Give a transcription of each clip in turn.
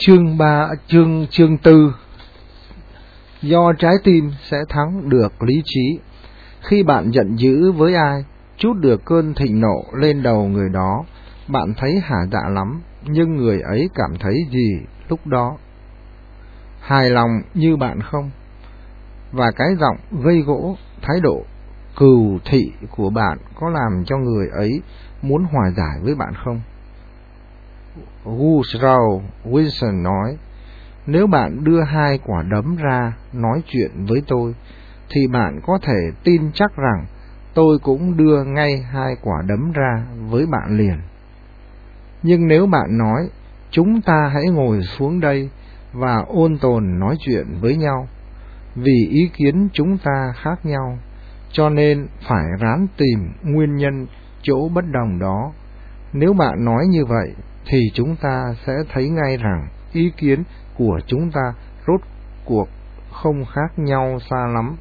Chương 3 chương chương 4 Do trái tim sẽ thắng được lý trí. Khi bạn giận dữ với ai, chút được cơn thịnh nộ lên đầu người đó, bạn thấy hả dạ lắm, nhưng người ấy cảm thấy gì lúc đó? Hài lòng như bạn không? Và cái giọng gây gỗ, thái độ cừu thị của bạn có làm cho người ấy muốn hòa giải với bạn không? Woodrow Wilson nói, nếu bạn đưa hai quả đấm ra nói chuyện với tôi, thì bạn có thể tin chắc rằng tôi cũng đưa ngay hai quả đấm ra với bạn liền. Nhưng nếu bạn nói, chúng ta hãy ngồi xuống đây và ôn tồn nói chuyện với nhau, vì ý kiến chúng ta khác nhau, cho nên phải ráng tìm nguyên nhân chỗ bất đồng đó. Nếu bạn nói như vậy, thì chúng ta sẽ thấy ngay rằng ý kiến của chúng ta rốt cuộc không khác nhau xa lắm.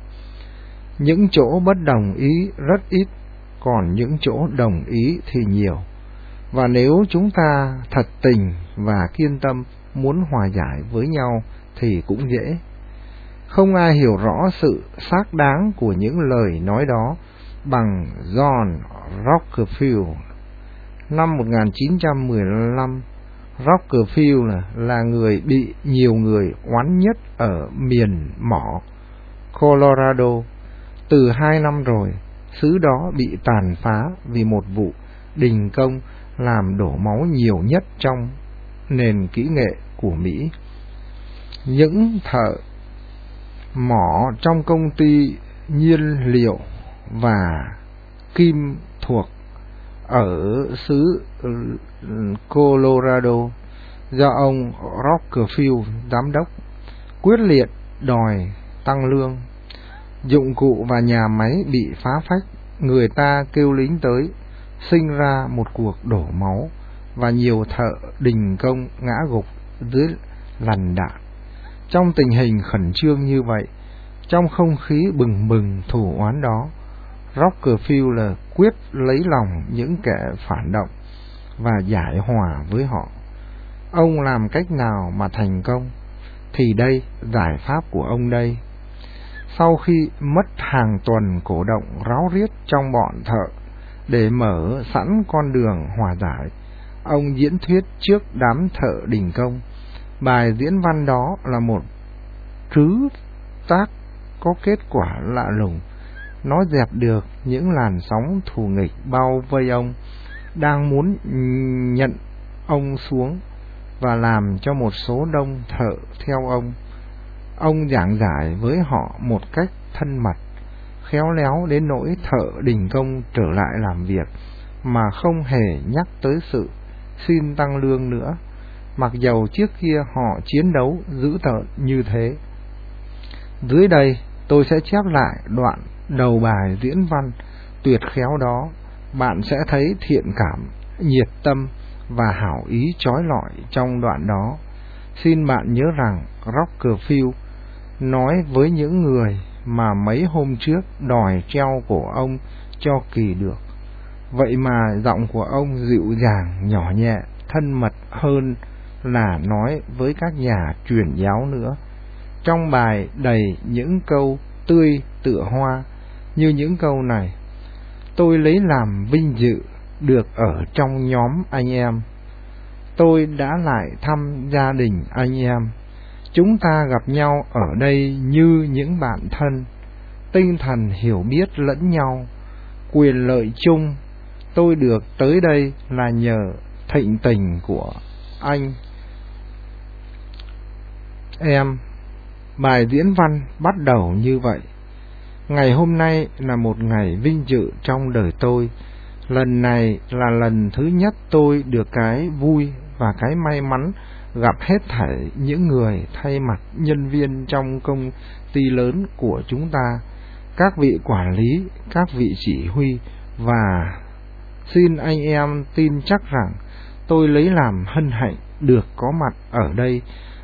Những chỗ bất đồng ý rất ít, còn những chỗ đồng ý thì nhiều. Và nếu chúng ta thật tình và kiên tâm muốn hòa giải với nhau thì cũng dễ. Không ai hiểu rõ sự xác đáng của những lời nói đó bằng John Rockefeller năm 1915, Rockefeller là, là người bị nhiều người oán nhất ở miền mỏ Colorado. Từ hai năm rồi, xứ đó bị tàn phá vì một vụ đình công làm đổ máu nhiều nhất trong nền kỹ nghệ của Mỹ. Những thợ mỏ trong công ty nhiên liệu và kim thuộc ở xứ ừ, Colorado do ông Rockefeller giám đốc quyết liệt đòi tăng lương. Dụng cụ và nhà máy bị phá phách, người ta kêu lính tới, sinh ra một cuộc đổ máu và nhiều thợ đình công ngã gục dưới lằn đạn. Trong tình hình khẩn trương như vậy, trong không khí bừng bừng thủ oán đó, Rockefeller quyết lấy lòng những kẻ phản động và giải hòa với họ. Ông làm cách nào mà thành công? Thì đây, giải pháp của ông đây. Sau khi mất hàng tuần cổ động ráo riết trong bọn thợ để mở sẵn con đường hòa giải, ông diễn thuyết trước đám thợ đình công. Bài diễn văn đó là một trứ tác có kết quả lạ lùng nó dẹp được những làn sóng thù nghịch bao vây ông, đang muốn nhận ông xuống và làm cho một số đông thợ theo ông. Ông giảng giải với họ một cách thân mật, khéo léo đến nỗi thợ đình công trở lại làm việc mà không hề nhắc tới sự xin tăng lương nữa, mặc dầu trước kia họ chiến đấu dữ tợn như thế. Dưới đây tôi sẽ chép lại đoạn đầu bài diễn văn tuyệt khéo đó, bạn sẽ thấy thiện cảm, nhiệt tâm và hảo ý trói lọi trong đoạn đó. Xin bạn nhớ rằng Rockefeller nói với những người mà mấy hôm trước đòi treo cổ ông cho kỳ được. Vậy mà giọng của ông dịu dàng, nhỏ nhẹ, thân mật hơn là nói với các nhà truyền giáo nữa. Trong bài đầy những câu tươi tựa hoa, như những câu này. Tôi lấy làm vinh dự được ở trong nhóm anh em. Tôi đã lại thăm gia đình anh em. Chúng ta gặp nhau ở đây như những bạn thân, tinh thần hiểu biết lẫn nhau, quyền lợi chung. Tôi được tới đây là nhờ thịnh tình của anh. Em, bài diễn văn bắt đầu như vậy. Ngày hôm nay là một ngày vinh dự trong đời tôi. Lần này là lần thứ nhất tôi được cái vui và cái may mắn gặp hết thảy những người thay mặt nhân viên trong công ty lớn của chúng ta, các vị quản lý, các vị chỉ huy và xin anh em tin chắc rằng tôi lấy làm hân hạnh được có mặt ở đây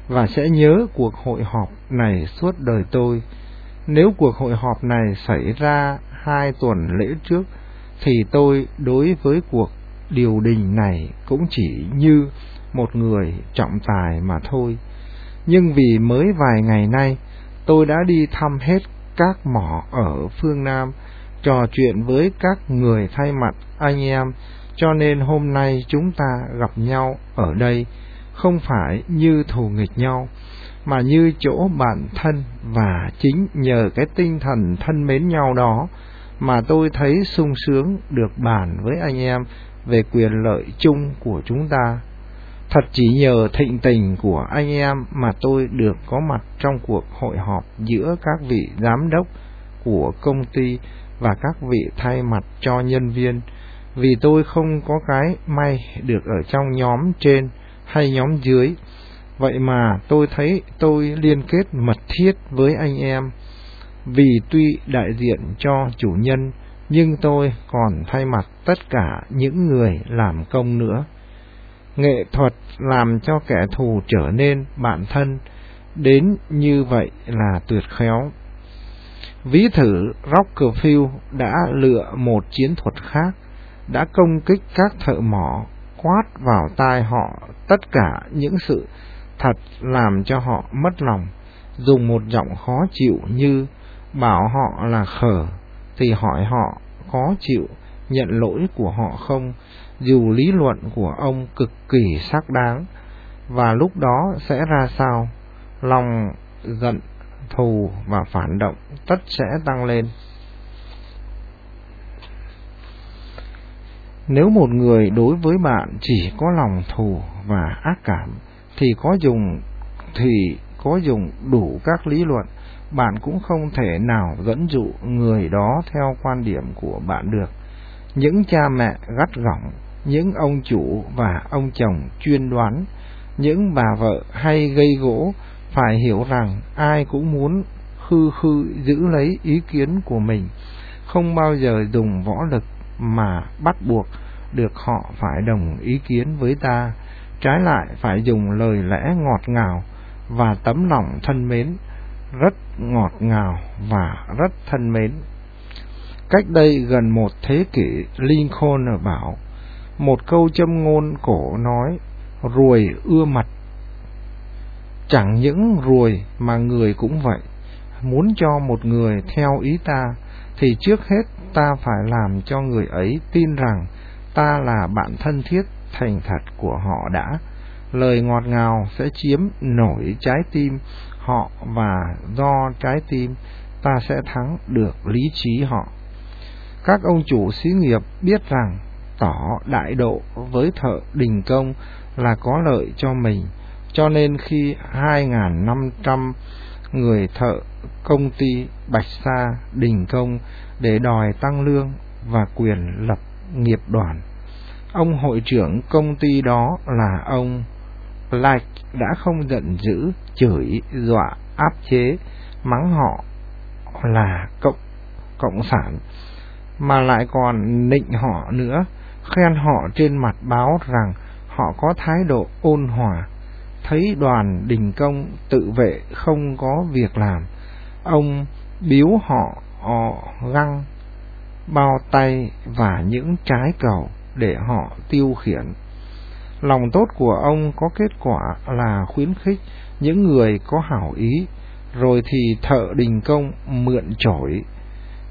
và sẽ nhớ cuộc hội họp này suốt đời tôi. Nếu cuộc hội họp này xảy ra hai tuần lễ trước, thì tôi đối với cuộc điều đình này cũng chỉ như một người trọng tài mà thôi. Nhưng vì mới vài ngày nay, tôi đã đi thăm hết các mỏ ở phương Nam, trò chuyện với các người thay mặt anh em, cho nên hôm nay chúng ta gặp nhau ở đây không phải như thù nghịch nhau, mà như chỗ bạn thân và chính nhờ cái tinh thần thân mến nhau đó mà tôi thấy sung sướng được bàn với anh em về quyền lợi chung của chúng ta. Thật chỉ nhờ thịnh tình của anh em mà tôi được có mặt trong cuộc hội họp giữa các vị giám đốc của công ty và các vị thay mặt cho nhân viên, vì tôi không có cái may được ở trong nhóm trên hay nhóm dưới. Vậy mà tôi thấy tôi liên kết mật thiết với anh em, vì tuy đại diện cho chủ nhân, nhưng tôi còn thay mặt tất cả những người làm công nữa. Nghệ thuật làm cho kẻ thù trở nên bạn thân, đến như vậy là tuyệt khéo. Ví thử Rockefeller đã lựa một chiến thuật khác, đã công kích các thợ mỏ, quát vào tai họ tất cả những sự thật làm cho họ mất lòng, dùng một giọng khó chịu như bảo họ là khờ, thì hỏi họ có chịu nhận lỗi của họ không, dù lý luận của ông cực kỳ xác đáng, và lúc đó sẽ ra sao? Lòng giận, thù và phản động tất sẽ tăng lên. Nếu một người đối với bạn chỉ có lòng thù và ác cảm thì có dùng thì có dùng đủ các lý luận, bạn cũng không thể nào dẫn dụ người đó theo quan điểm của bạn được. Những cha mẹ gắt gỏng, những ông chủ và ông chồng chuyên đoán, những bà vợ hay gây gỗ phải hiểu rằng ai cũng muốn khư khư giữ lấy ý kiến của mình, không bao giờ dùng võ lực mà bắt buộc được họ phải đồng ý kiến với ta, trái lại phải dùng lời lẽ ngọt ngào và tấm lòng thân mến, rất ngọt ngào và rất thân mến. Cách đây gần một thế kỷ, Lincoln bảo, một câu châm ngôn cổ nói, ruồi ưa mặt. Chẳng những ruồi mà người cũng vậy, muốn cho một người theo ý ta, thì trước hết ta phải làm cho người ấy tin rằng ta là bạn thân thiết thành thật của họ đã. Lời ngọt ngào sẽ chiếm nổi trái tim họ và do trái tim ta sẽ thắng được lý trí họ. Các ông chủ xí nghiệp biết rằng tỏ đại độ với thợ đình công là có lợi cho mình, cho nên khi 2.500 người thợ công ty Bạch Sa đình công để đòi tăng lương và quyền lập nghiệp đoàn. Ông hội trưởng công ty đó là ông Blake đã không giận dữ, chửi, dọa, áp chế, mắng họ là cộng cộng sản, mà lại còn nịnh họ nữa, khen họ trên mặt báo rằng họ có thái độ ôn hòa, thấy đoàn đình công tự vệ không có việc làm, ông biếu họ, họ găng, bao tay và những trái cầu để họ tiêu khiển. Lòng tốt của ông có kết quả là khuyến khích những người có hảo ý, rồi thì thợ đình công mượn chổi,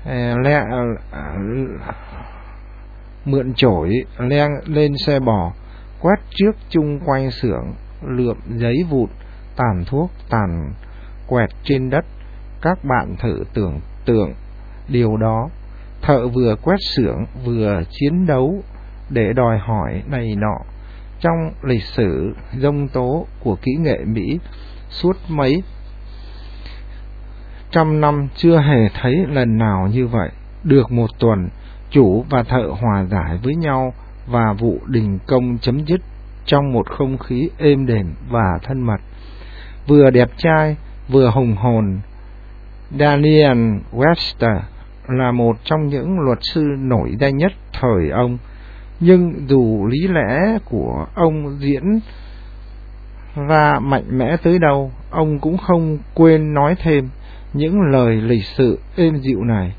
ờ, lẹ mượn chổi len lên xe bò, quét trước chung quanh xưởng, lượm giấy vụn, tàn thuốc, tàn quẹt trên đất. Các bạn thử tưởng tượng điều đó. Thợ vừa quét xưởng vừa chiến đấu để đòi hỏi này nọ trong lịch sử dông tố của kỹ nghệ Mỹ suốt mấy trăm năm chưa hề thấy lần nào như vậy. Được một tuần, chủ và thợ hòa giải với nhau và vụ đình công chấm dứt trong một không khí êm đềm và thân mật. Vừa đẹp trai, vừa hùng hồn, Daniel Webster là một trong những luật sư nổi danh nhất thời ông nhưng dù lý lẽ của ông diễn ra mạnh mẽ tới đâu, ông cũng không quên nói thêm những lời lịch sự êm dịu này.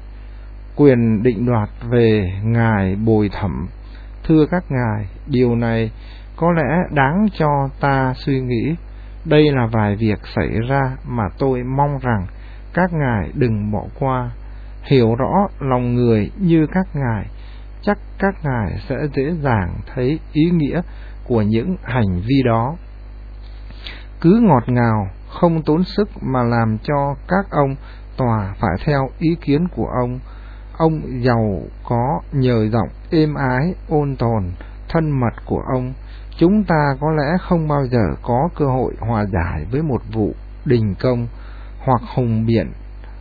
Quyền định đoạt về ngài bồi thẩm, thưa các ngài, điều này có lẽ đáng cho ta suy nghĩ. Đây là vài việc xảy ra mà tôi mong rằng các ngài đừng bỏ qua. Hiểu rõ lòng người như các ngài, chắc các ngài sẽ dễ dàng thấy ý nghĩa của những hành vi đó. Cứ ngọt ngào, không tốn sức mà làm cho các ông tòa phải theo ý kiến của ông. Ông giàu có nhờ giọng êm ái, ôn tồn, thân mật của ông, chúng ta có lẽ không bao giờ có cơ hội hòa giải với một vụ đình công hoặc hùng biện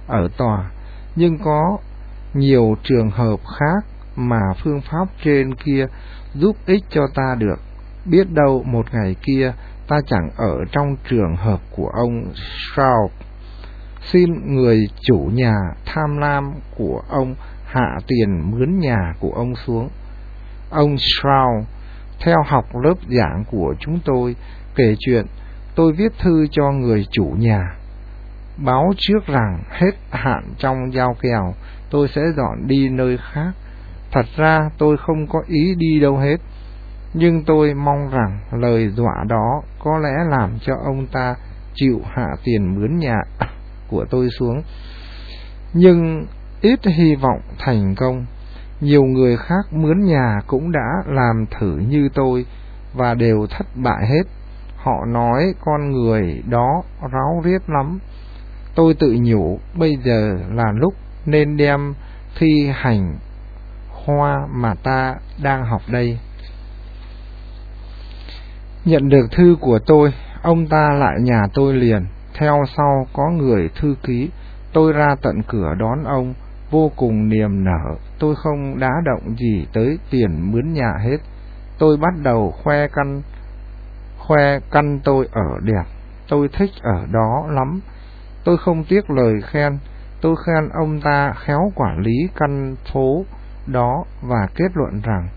ở tòa, nhưng có nhiều trường hợp khác mà phương pháp trên kia giúp ích cho ta được. Biết đâu một ngày kia, ta chẳng ở trong trường hợp của ông Shaw. Xin người chủ nhà tham lam của ông hạ tiền mướn nhà của ông xuống. Ông Shaw theo học lớp giảng của chúng tôi, kể chuyện, tôi viết thư cho người chủ nhà báo trước rằng hết hạn trong giao kèo, tôi sẽ dọn đi nơi khác thật ra tôi không có ý đi đâu hết. Nhưng tôi mong rằng lời dọa đó có lẽ làm cho ông ta chịu hạ tiền mướn nhà của tôi xuống. Nhưng ít hy vọng thành công. Nhiều người khác mướn nhà cũng đã làm thử như tôi và đều thất bại hết. Họ nói con người đó ráo riết lắm. Tôi tự nhủ bây giờ là lúc nên đem thi hành hoa mà ta đang học đây. Nhận được thư của tôi, ông ta lại nhà tôi liền. Theo sau có người thư ký, tôi ra tận cửa đón ông. Vô cùng niềm nở, tôi không đá động gì tới tiền mướn nhà hết. Tôi bắt đầu khoe căn khoe căn tôi ở đẹp. Tôi thích ở đó lắm. Tôi không tiếc lời khen. Tôi khen ông ta khéo quản lý căn phố đó và kết luận rằng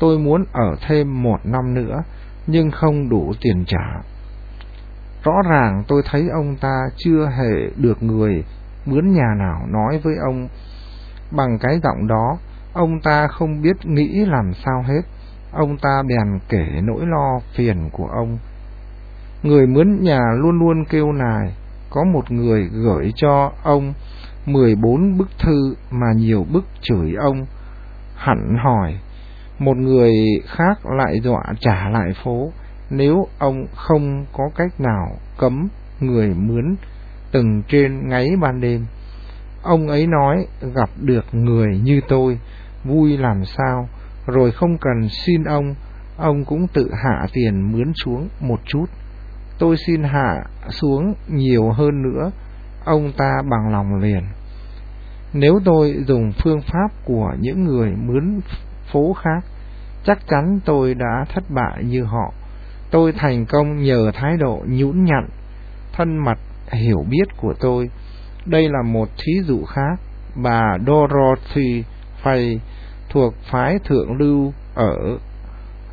tôi muốn ở thêm một năm nữa nhưng không đủ tiền trả rõ ràng tôi thấy ông ta chưa hề được người mướn nhà nào nói với ông Bằng cái giọng đó, ông ta không biết nghĩ làm sao hết. Ông ta bèn kể nỗi lo phiền của ông. Người mướn nhà luôn luôn kêu nài, có một người gửi cho ông 14 bức thư mà nhiều bức chửi ông. Hẳn hỏi, một người khác lại dọa trả lại phố nếu ông không có cách nào cấm người mướn từng trên ngáy ban đêm. Ông ấy nói gặp được người như tôi, vui làm sao, rồi không cần xin ông, ông cũng tự hạ tiền mướn xuống một chút. Tôi xin hạ xuống nhiều hơn nữa, ông ta bằng lòng liền. Nếu tôi dùng phương pháp của những người mướn phố khác, chắc chắn tôi đã thất bại như họ. Tôi thành công nhờ thái độ nhũn nhặn, thân mật, hiểu biết của tôi đây là một thí dụ khác. Bà Dorothy Fay thuộc phái thượng lưu ở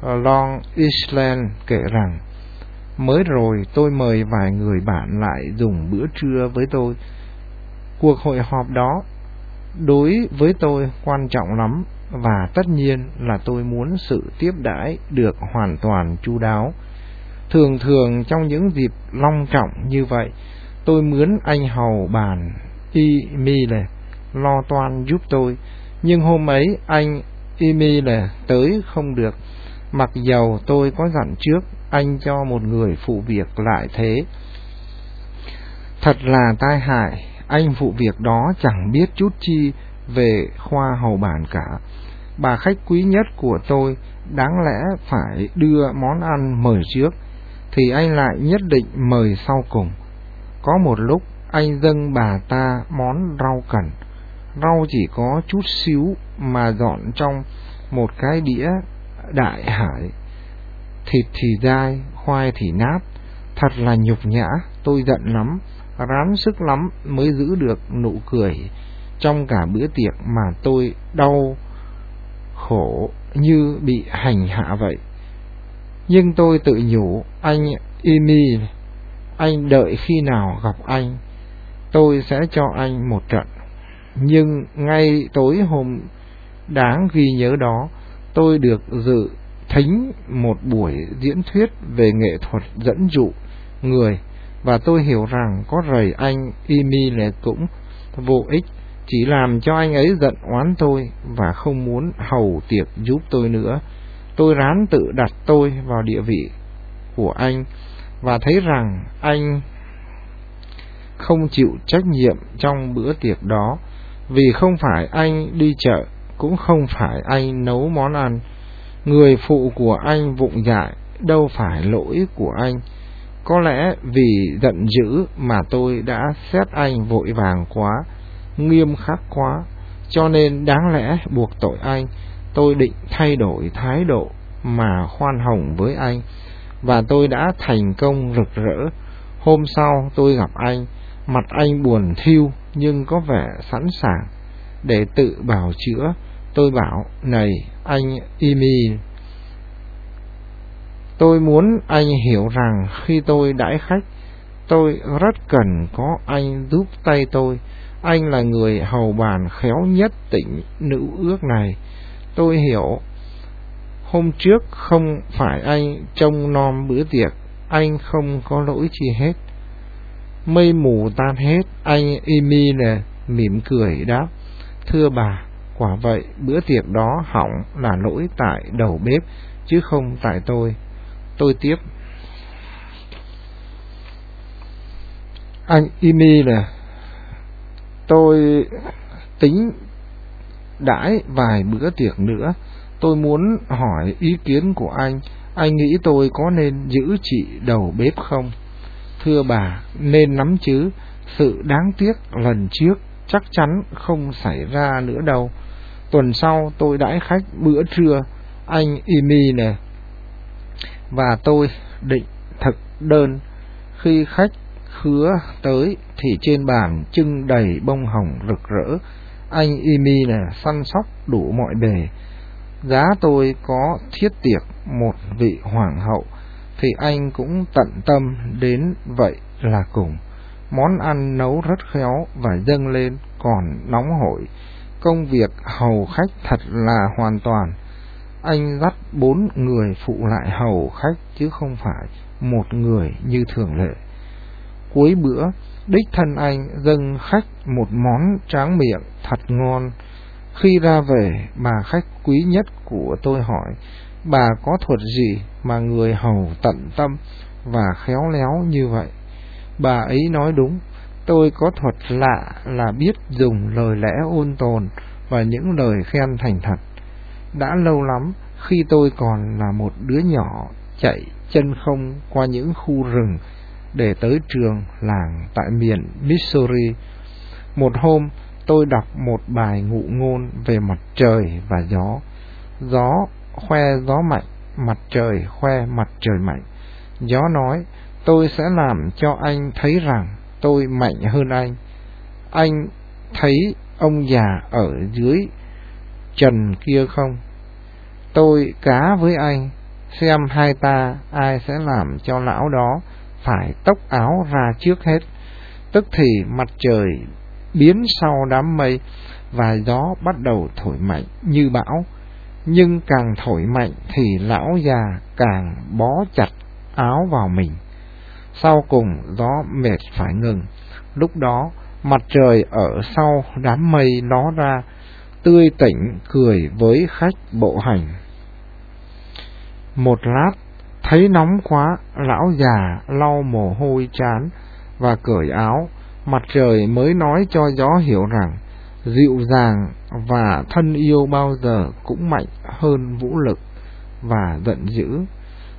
Long Island kể rằng Mới rồi tôi mời vài người bạn lại dùng bữa trưa với tôi. Cuộc hội họp đó đối với tôi quan trọng lắm và tất nhiên là tôi muốn sự tiếp đãi được hoàn toàn chu đáo. Thường thường trong những dịp long trọng như vậy, tôi mướn anh hầu bàn Emile lo toan giúp tôi, nhưng hôm ấy anh Emile tới không được, mặc dầu tôi có dặn trước anh cho một người phụ việc lại thế. Thật là tai hại, anh phụ việc đó chẳng biết chút chi về khoa hầu bản cả. Bà khách quý nhất của tôi đáng lẽ phải đưa món ăn mời trước, thì anh lại nhất định mời sau cùng. Có một lúc anh dâng bà ta món rau cần, Rau chỉ có chút xíu mà dọn trong một cái đĩa đại hải. Thịt thì dai, khoai thì nát, thật là nhục nhã, tôi giận lắm, ráng sức lắm mới giữ được nụ cười trong cả bữa tiệc mà tôi đau khổ như bị hành hạ vậy. Nhưng tôi tự nhủ, anh Imi, anh đợi khi nào gặp anh, tôi sẽ cho anh một trận. Nhưng ngay tối hôm đáng ghi nhớ đó, tôi được dự thính một buổi diễn thuyết về nghệ thuật dẫn dụ người và tôi hiểu rằng có rầy anh Imi là cũng vô ích, chỉ làm cho anh ấy giận oán tôi và không muốn hầu tiệc giúp tôi nữa. Tôi rán tự đặt tôi vào địa vị của anh và thấy rằng anh không chịu trách nhiệm trong bữa tiệc đó. Vì không phải anh đi chợ, cũng không phải anh nấu món ăn. Người phụ của anh vụng dại, đâu phải lỗi của anh có lẽ vì giận dữ mà tôi đã xét anh vội vàng quá, nghiêm khắc quá, cho nên đáng lẽ buộc tội anh. Tôi định thay đổi thái độ mà khoan hồng với anh, và tôi đã thành công rực rỡ. Hôm sau tôi gặp anh, mặt anh buồn thiêu nhưng có vẻ sẵn sàng. Để tự bào chữa, tôi bảo, này, anh Imi tôi muốn anh hiểu rằng khi tôi đãi khách, tôi rất cần có anh giúp tay tôi. Anh là người hầu bàn khéo nhất tỉnh nữ ước này. Tôi hiểu, hôm trước không phải anh trông nom bữa tiệc, anh không có lỗi chi hết. Mây mù tan hết, anh imi nè mỉm cười đáp, thưa bà, quả vậy bữa tiệc đó hỏng là lỗi tại đầu bếp, chứ không tại tôi tôi tiếp. Anh imi nè, tôi tính đãi vài bữa tiệc nữa. Tôi muốn hỏi ý kiến của anh. Anh nghĩ tôi có nên giữ chị đầu bếp không? Thưa bà, nên nắm chứ. Sự đáng tiếc lần trước chắc chắn không xảy ra nữa đâu. Tuần sau tôi đãi khách bữa trưa. Anh Imi nè và tôi định thực đơn. Khi khách khứa tới thì trên bàn trưng đầy bông hồng rực rỡ. Anh Imi là săn sóc đủ mọi bề. Giá tôi có thiết tiệc một vị hoàng hậu, thì anh cũng tận tâm đến vậy là cùng. Món ăn nấu rất khéo và dâng lên còn nóng hổi. Công việc hầu khách thật là hoàn toàn anh dắt bốn người phụ lại hầu khách, chứ không phải một người như thường lệ. Cuối bữa, đích thân anh dâng khách một món tráng miệng thật ngon. Khi ra về, bà khách quý nhất của tôi hỏi, bà có thuật gì mà người hầu tận tâm và khéo léo như vậy? Bà ấy nói đúng, tôi có thuật lạ là biết dùng lời lẽ ôn tồn và những lời khen thành thật đã lâu lắm khi tôi còn là một đứa nhỏ chạy chân không qua những khu rừng để tới trường làng tại miền Missouri. Một hôm, tôi đọc một bài ngụ ngôn về mặt trời và gió. Gió khoe gió mạnh, mặt trời khoe mặt trời mạnh. Gió nói, tôi sẽ làm cho anh thấy rằng tôi mạnh hơn anh. Anh thấy ông già ở dưới trần kia không? Tôi cá với anh, xem hai ta ai sẽ làm cho lão đó phải tóc áo ra trước hết. Tức thì mặt trời biến sau đám mây và gió bắt đầu thổi mạnh như bão. Nhưng càng thổi mạnh thì lão già càng bó chặt áo vào mình. Sau cùng gió mệt phải ngừng. Lúc đó mặt trời ở sau đám mây nó ra, tươi tỉnh cười với khách bộ hành. Một lát, thấy nóng quá, lão già lau mồ hôi chán và cởi áo, mặt trời mới nói cho gió hiểu rằng dịu dàng và thân yêu bao giờ cũng mạnh hơn vũ lực và giận dữ.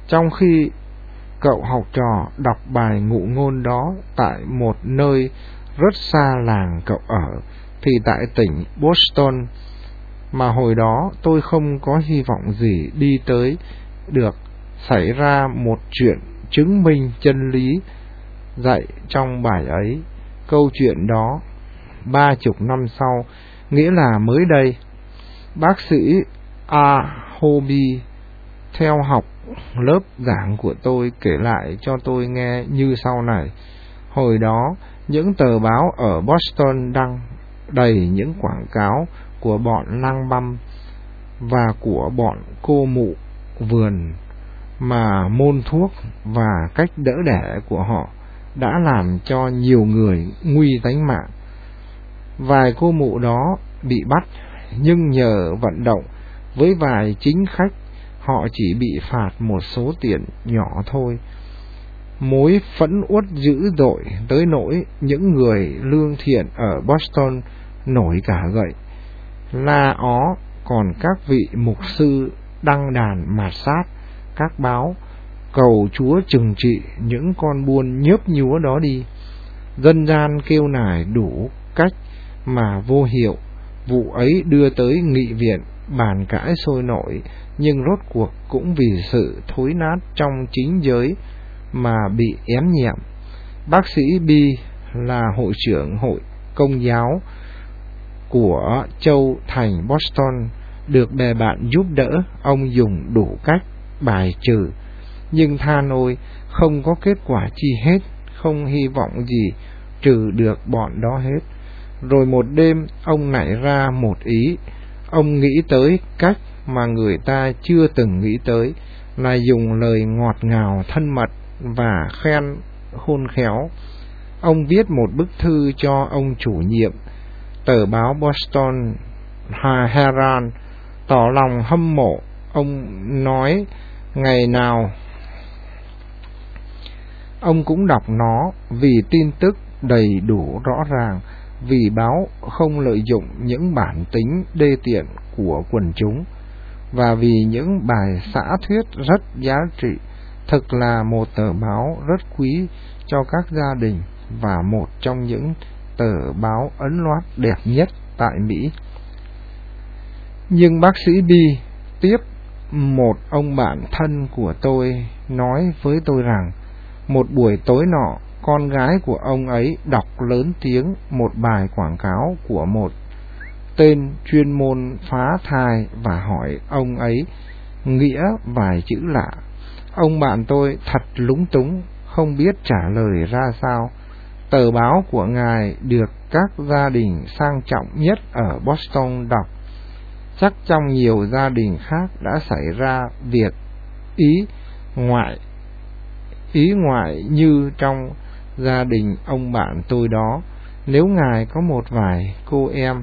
Trong khi cậu học trò đọc bài ngụ ngôn đó tại một nơi rất xa làng cậu ở, thì tại tỉnh Boston, mà hồi đó tôi không có hy vọng gì đi tới được xảy ra một chuyện chứng minh chân lý dạy trong bài ấy. Câu chuyện đó ba chục năm sau, nghĩa là mới đây, bác sĩ A. Hobie theo học lớp giảng của tôi kể lại cho tôi nghe như sau này. Hồi đó, những tờ báo ở Boston đăng đầy những quảng cáo của bọn lang băm và của bọn cô mụ vườn mà môn thuốc và cách đỡ đẻ của họ đã làm cho nhiều người nguy tánh mạng. Vài cô mụ đó bị bắt, nhưng nhờ vận động với vài chính khách, họ chỉ bị phạt một số tiền nhỏ thôi. Mối phẫn uất dữ dội tới nỗi những người lương thiện ở Boston nổi cả gậy. La ó còn các vị mục sư đăng đàn mạt sát các báo cầu Chúa trừng trị những con buôn nhớp nhúa đó đi. Dân gian kêu nài đủ cách mà vô hiệu, vụ ấy đưa tới nghị viện bàn cãi sôi nổi, nhưng rốt cuộc cũng vì sự thối nát trong chính giới mà bị ém nhẹm. Bác sĩ Bi là hội trưởng hội công giáo của châu thành Boston được bè bạn giúp đỡ, ông dùng đủ cách bài trừ, nhưng than ôi, không có kết quả chi hết, không hy vọng gì trừ được bọn đó hết. Rồi một đêm, ông nảy ra một ý, ông nghĩ tới cách mà người ta chưa từng nghĩ tới, là dùng lời ngọt ngào thân mật và khen khôn khéo. Ông viết một bức thư cho ông chủ nhiệm tờ báo Boston Herald tỏ lòng hâm mộ. Ông nói ngày nào ông cũng đọc nó vì tin tức đầy đủ rõ ràng, vì báo không lợi dụng những bản tính đê tiện của quần chúng và vì những bài xã thuyết rất giá trị, thực là một tờ báo rất quý cho các gia đình và một trong những tờ báo ấn loát đẹp nhất tại Mỹ. Nhưng bác sĩ Bi tiếp một ông bạn thân của tôi nói với tôi rằng, một buổi tối nọ, con gái của ông ấy đọc lớn tiếng một bài quảng cáo của một tên chuyên môn phá thai và hỏi ông ấy nghĩa vài chữ lạ. Ông bạn tôi thật lúng túng, không biết trả lời ra sao. Tờ báo của ngài được các gia đình sang trọng nhất ở Boston đọc. Chắc trong nhiều gia đình khác đã xảy ra việc ý ngoại ý ngoại như trong gia đình ông bạn tôi đó. Nếu ngài có một vài cô em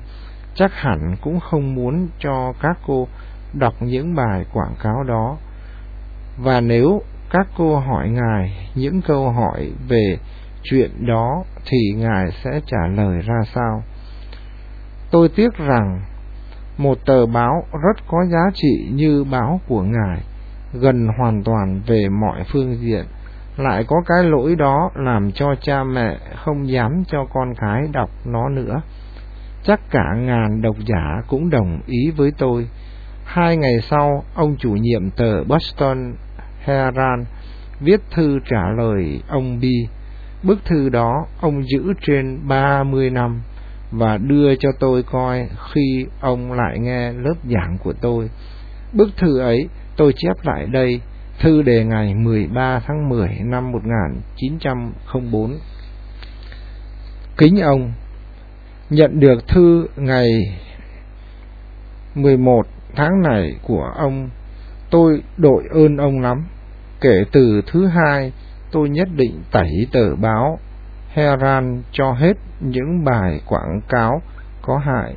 chắc hẳn cũng không muốn cho các cô đọc những bài quảng cáo đó và nếu các cô hỏi ngài những câu hỏi về chuyện đó thì ngài sẽ trả lời ra sao tôi tiếc rằng một tờ báo rất có giá trị như báo của ngài, gần hoàn toàn về mọi phương diện, lại có cái lỗi đó làm cho cha mẹ không dám cho con cái đọc nó nữa. Chắc cả ngàn độc giả cũng đồng ý với tôi. Hai ngày sau, ông chủ nhiệm tờ Boston Heran viết thư trả lời ông Bi. Bức thư đó ông giữ trên ba mươi năm và đưa cho tôi coi khi ông lại nghe lớp giảng của tôi. Bức thư ấy tôi chép lại đây, thư đề ngày 13 tháng 10 năm 1904. Kính ông, nhận được thư ngày 11 tháng này của ông, tôi đội ơn ông lắm. Kể từ thứ hai, tôi nhất định tẩy tờ báo Heran cho hết những bài quảng cáo có hại.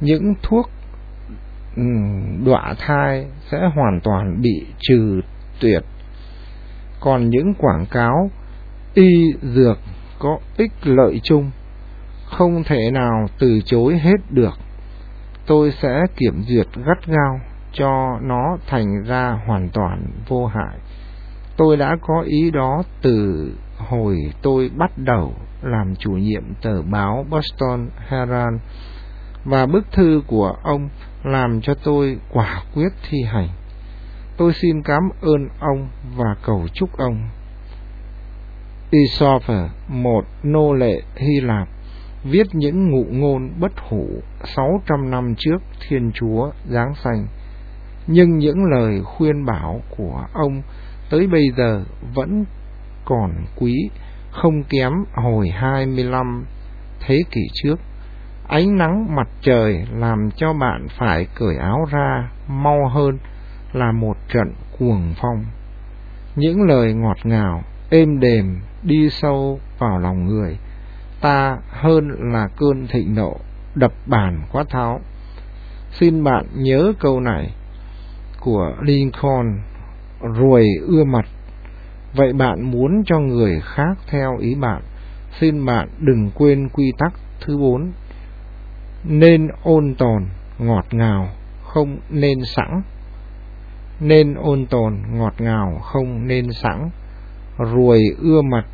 Những thuốc ừ, đọa thai sẽ hoàn toàn bị trừ tuyệt. Còn những quảng cáo y dược có ích lợi chung không thể nào từ chối hết được. Tôi sẽ kiểm duyệt gắt gao cho nó thành ra hoàn toàn vô hại. Tôi đã có ý đó từ hồi tôi bắt đầu làm chủ nhiệm tờ báo Boston Herald và bức thư của ông làm cho tôi quả quyết thi hành. Tôi xin cảm ơn ông và cầu chúc ông. Isopher, một nô lệ Hy Lạp, viết những ngụ ngôn bất hủ 600 năm trước Thiên Chúa Giáng sanh. Nhưng những lời khuyên bảo của ông tới bây giờ vẫn còn quý, không kém hồi 25 thế kỷ trước. Ánh nắng mặt trời làm cho bạn phải cởi áo ra mau hơn là một trận cuồng phong. Những lời ngọt ngào, êm đềm đi sâu vào lòng người, ta hơn là cơn thịnh nộ đập bàn quát tháo. Xin bạn nhớ câu này của Lincoln ruồi ưa mặt. Vậy bạn muốn cho người khác theo ý bạn, xin bạn đừng quên quy tắc thứ bốn. Nên ôn tồn, ngọt ngào, không nên sẵn. Nên ôn tồn, ngọt ngào, không nên sẵn. Ruồi ưa mặt